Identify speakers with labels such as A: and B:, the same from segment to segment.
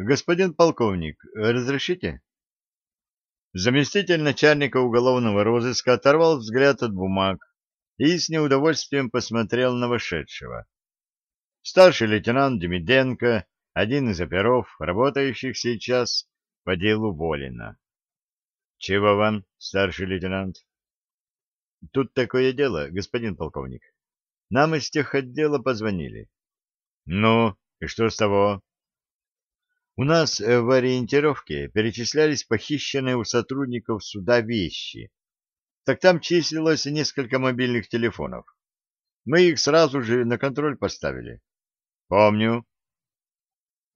A: Господин полковник, разрешите? Заместитель начальника уголовного розыска оторвал взгляд от бумаг и с неудовольствием посмотрел на вошедшего. Старший лейтенант Демиденко, один из оперов, работающих сейчас по делу Волина. — Чего вам, старший лейтенант? — Тут такое дело, господин полковник. Нам из тех отдела позвонили. — Ну, и что с того? У нас э, в ориентировке перечислялись похищенные у сотрудников суда вещи. Так там числилось несколько мобильных телефонов. Мы их сразу же на контроль поставили. Помню.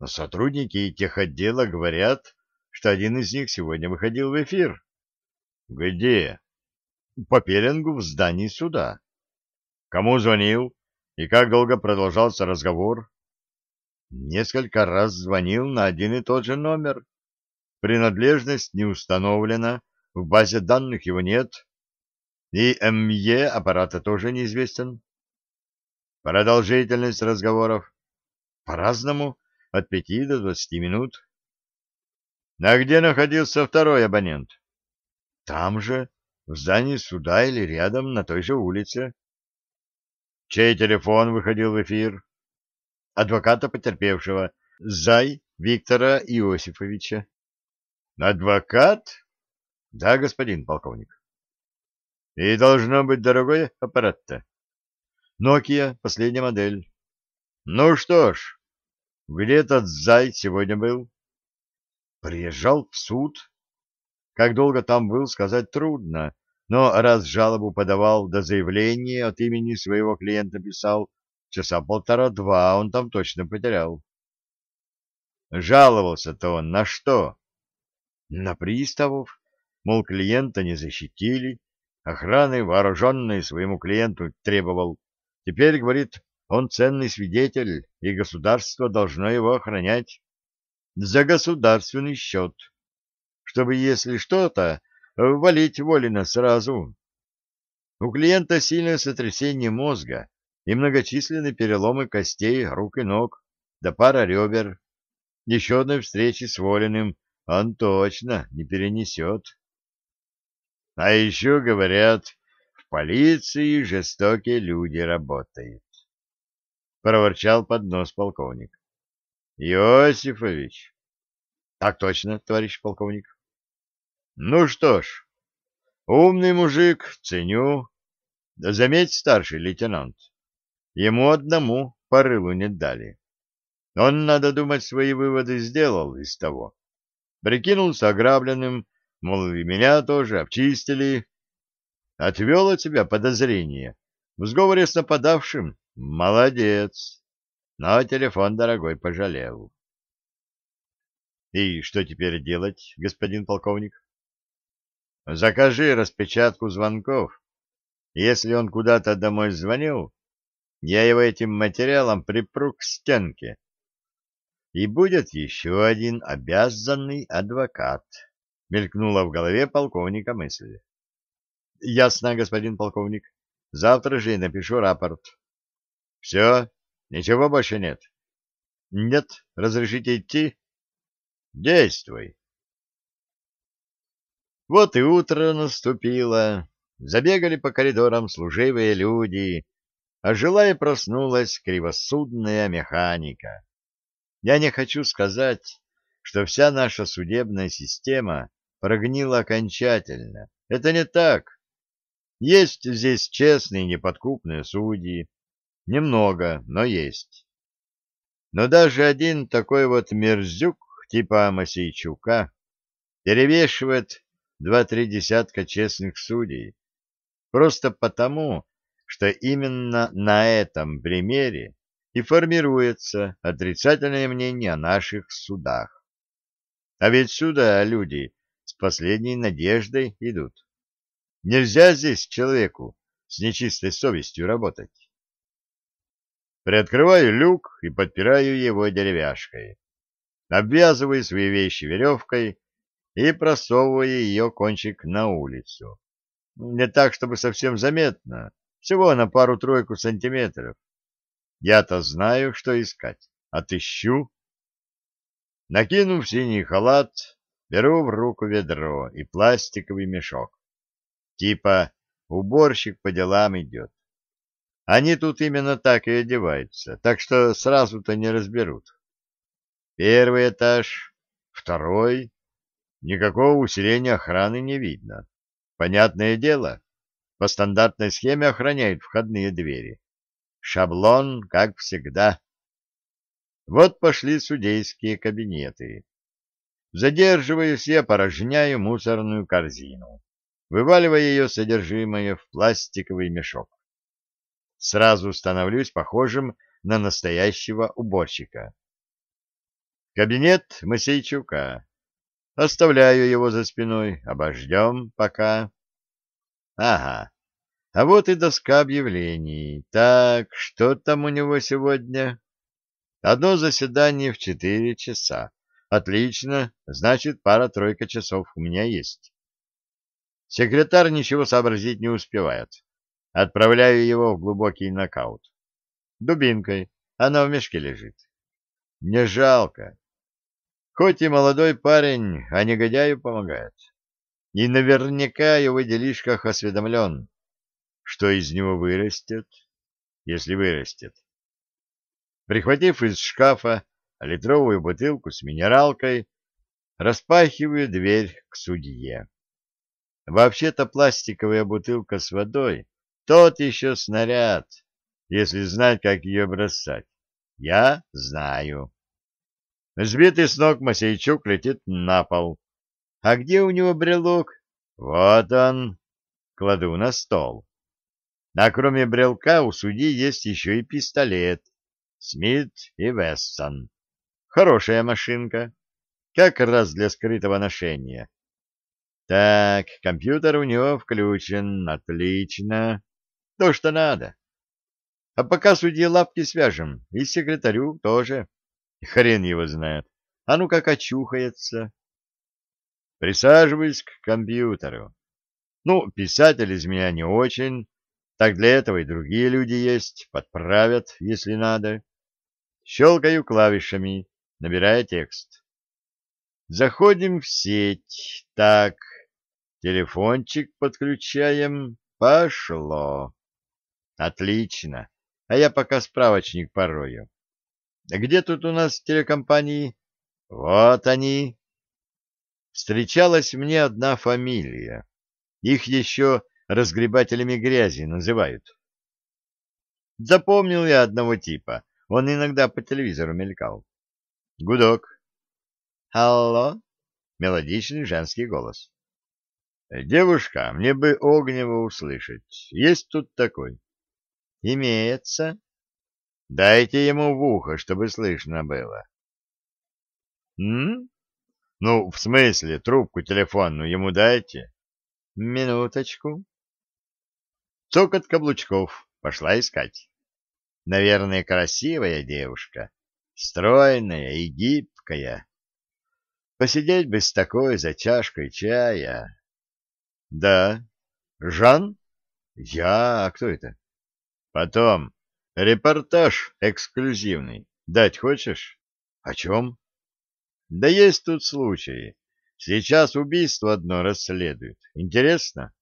A: Но сотрудники тех отдела говорят, что один из них сегодня выходил в эфир. Где? По пеленгу в здании суда. Кому звонил и как долго продолжался разговор? Несколько раз звонил на один и тот же номер. Принадлежность не установлена, в базе данных его нет. И МЕ аппарата тоже неизвестен. Продолжительность разговоров по-разному, от пяти до двадцати минут. А где находился второй абонент? Там же, в здании суда или рядом, на той же улице. Чей телефон выходил в эфир? Адвоката потерпевшего, Зай Виктора Иосифовича. Адвокат? Да, господин полковник. И должно быть дорогой аппарат-то. Nokia, последняя модель. Ну что ж, где этот Зай сегодня был? Приезжал в суд. Как долго там был, сказать трудно, но раз жалобу подавал, до заявления от имени своего клиента писал, Часа полтора-два он там точно потерял. Жаловался-то он на что? На приставов, мол, клиента не защитили, охраны вооруженной своему клиенту требовал. Теперь, говорит, он ценный свидетель, и государство должно его охранять за государственный счет, чтобы, если что-то, валить Волина сразу. У клиента сильное сотрясение мозга, и многочисленные переломы костей рук и ног, да пара ребер. Еще одной встречи с Волиным он точно не перенесет. А еще, говорят, в полиции жестокие люди работают. Проворчал под нос полковник. Иосифович. Так точно, товарищ полковник. Ну что ж, умный мужик, ценю. Да заметь, старший лейтенант, Ему одному порылу не дали. Он, надо думать, свои выводы сделал из того. Прикинулся ограбленным, мол, и меня тоже обчистили. Отвел от тебя подозрение. В сговоре с нападавшим — молодец. Но телефон дорогой пожалел. И что теперь делать, господин полковник? Закажи распечатку звонков. Если он куда-то домой звонил, я его этим материалом припру к стенке. И будет еще один обязанный адвокат, мелькнула в голове полковника мысль. Ясно, господин полковник. Завтра же напишу рапорт. Все? Ничего больше нет? Нет. Разрешите идти? Действуй. Вот и утро наступило. Забегали по коридорам служивые люди, а жила и проснулась кривосудная механика. Я не хочу сказать, что вся наша судебная система прогнила окончательно. Это не так. Есть здесь честные неподкупные судьи. Немного, но есть. Но даже один такой вот мерзюк типа Масейчука перевешивает два-три десятка честных судей. Просто потому, что именно на этом примере и формируется отрицательное мнение о наших судах. А ведь сюда люди с последней надеждой идут. Нельзя здесь человеку с нечистой совестью работать. Приоткрываю люк и подпираю его деревяшкой. Обвязываю свои вещи веревкой и просовываю ее кончик на улицу. Не так, чтобы совсем заметно, всего на пару-тройку сантиметров. Я-то знаю, что искать. Отыщу. Накинув синий халат, беру в руку ведро и пластиковый мешок. Типа уборщик по делам идет. Они тут именно так и одеваются, так что сразу-то не разберут. Первый этаж, второй. Никакого усиления охраны не видно. Понятное дело, по стандартной схеме охраняют входные двери. Шаблон, как всегда. Вот пошли судейские кабинеты. Задерживаясь, я порожняю мусорную корзину, вываливая ее содержимое в пластиковый мешок. Сразу становлюсь похожим на настоящего уборщика. Кабинет Масейчука. Оставляю его за спиной, обождем пока. Ага, а вот и доска объявлений. Так, что там у него сегодня? Одно заседание в четыре часа. Отлично, значит, пара-тройка часов у меня есть. Секретарь ничего сообразить не успевает. Отправляю его в глубокий нокаут. Дубинкой. Она в мешке лежит. Не жалко. Хоть и молодой парень, а негодяю помогает. И наверняка его делишках осведомлен что из него вырастет, если вырастет. Прихватив из шкафа литровую бутылку с минералкой, распахиваю дверь к судье. Вообще-то пластиковая бутылка с водой — тот еще снаряд, если знать, как ее бросать. Я знаю. Сбитый с ног Масейчук летит на пол. А где у него брелок? Вот он. Кладу на стол. А кроме брелка у судьи есть еще и пистолет. Смит и Вессон. Хорошая машинка. Как раз для скрытого ношения. Так, компьютер у него включен. Отлично. То, что надо. А пока судье лапки свяжем. И секретарю тоже. Хрен его знает. А ну как очухается. Присаживаюсь к компьютеру. Ну, писатель из меня не очень, так для этого и другие люди есть, подправят, если надо. Щелкаю клавишами, набирая текст. Заходим в сеть. Так, телефончик подключаем. Пошло. Отлично. А я пока справочник порою. Где тут у нас телекомпании? Вот они. Встречалась мне одна фамилия. Их еще разгребателями грязи называют. Запомнил я одного типа. Он иногда по телевизору мелькал. Гудок. Алло? Мелодичный женский голос. Девушка, мне бы Огнева услышать. Есть тут такой? Имеется. Дайте ему в ухо, чтобы слышно было. М? Ну, в смысле, трубку телефонную ему дайте. Минуточку. Цокот каблучков. Пошла искать. Наверное, красивая девушка. Стройная и гибкая. Посидеть бы с такой за чашкой чая. Да. Жан? Я? А кто это? Потом. Репортаж эксклюзивный. Дать хочешь? О чем? Да есть тут случаи. Сейчас убийство одно расследуют. Интересно?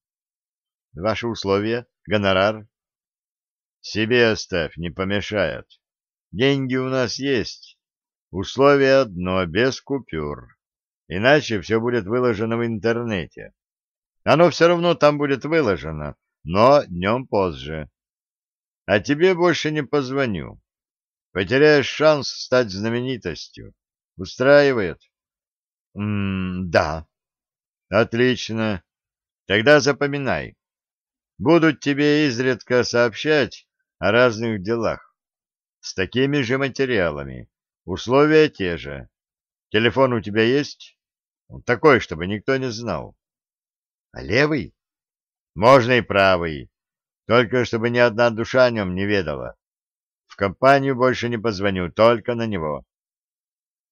A: Ваши условия? Гонорар? Себе оставь, не помешает. Деньги у нас есть. Условие одно, без купюр. Иначе все будет выложено в интернете. Оно все равно там будет выложено, но днем позже. А тебе больше не позвоню. Потеряешь шанс стать знаменитостью. Устраивает? М да. Отлично. Тогда запоминай. Будут тебе изредка сообщать о разных делах. С такими же материалами. Условия те же. Телефон у тебя есть? Такой, чтобы никто не знал. А левый? Можно и правый. Только чтобы ни одна душа о нем не ведала. В компанию больше не позвоню, только на него.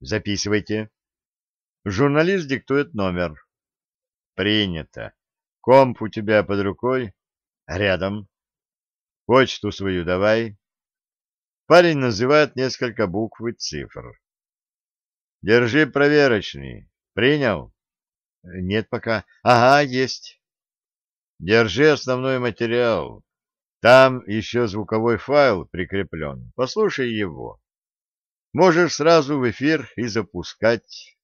A: Записывайте. Журналист диктует номер. Принято. Комп у тебя под рукой? Рядом. Почту свою давай. Парень называет несколько букв и цифр. Держи проверочный. Принял?
B: Нет пока. Ага, есть.
A: Держи основной материал. Там еще звуковой файл прикреплен. Послушай его. Можешь сразу в эфир и запускать.